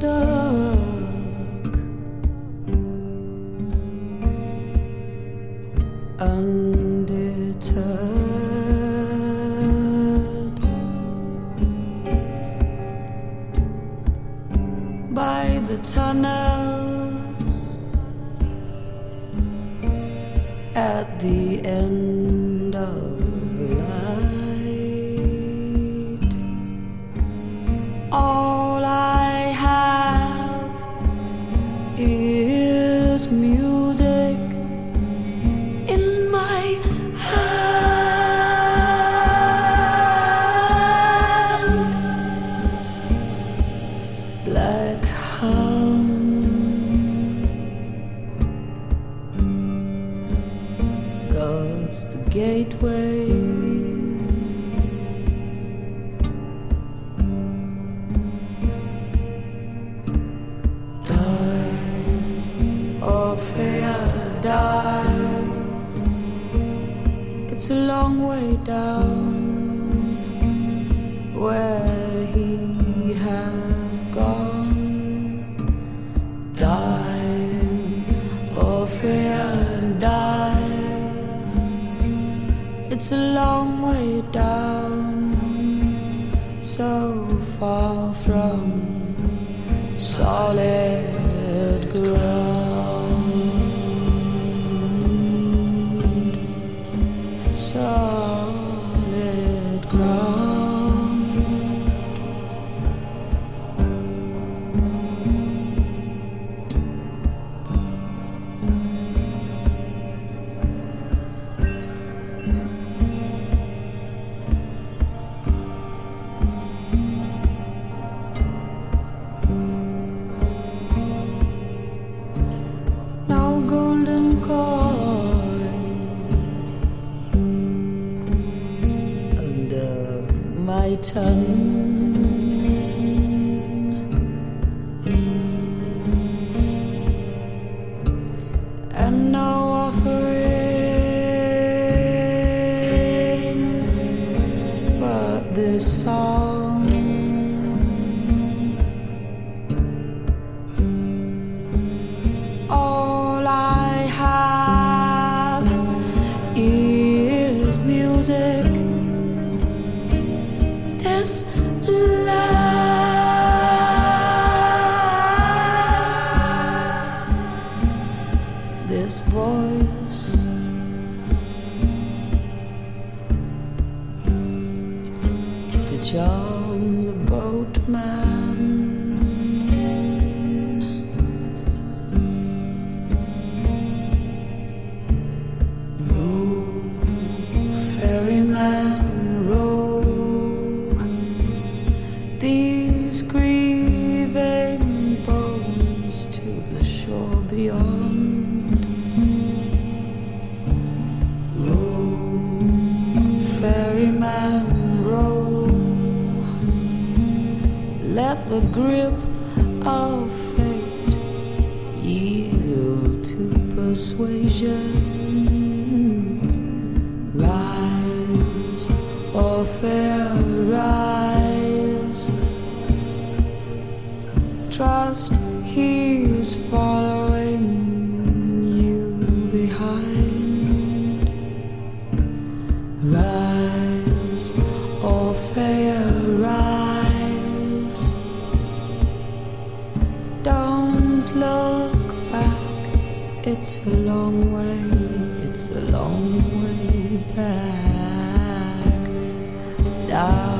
dark. Undeterred by the tunnel at the end of is music in my hand. Black hound It's a long way down where he has gone. Dive, Orphea, dive. It's a long way down, so far from solid And no offering but this song. This voice. To charm grip of fate yield to persuasion. Rise, Orphea rise. Trust he's following you behind. Rise, it's a long way, it's a long way back. Down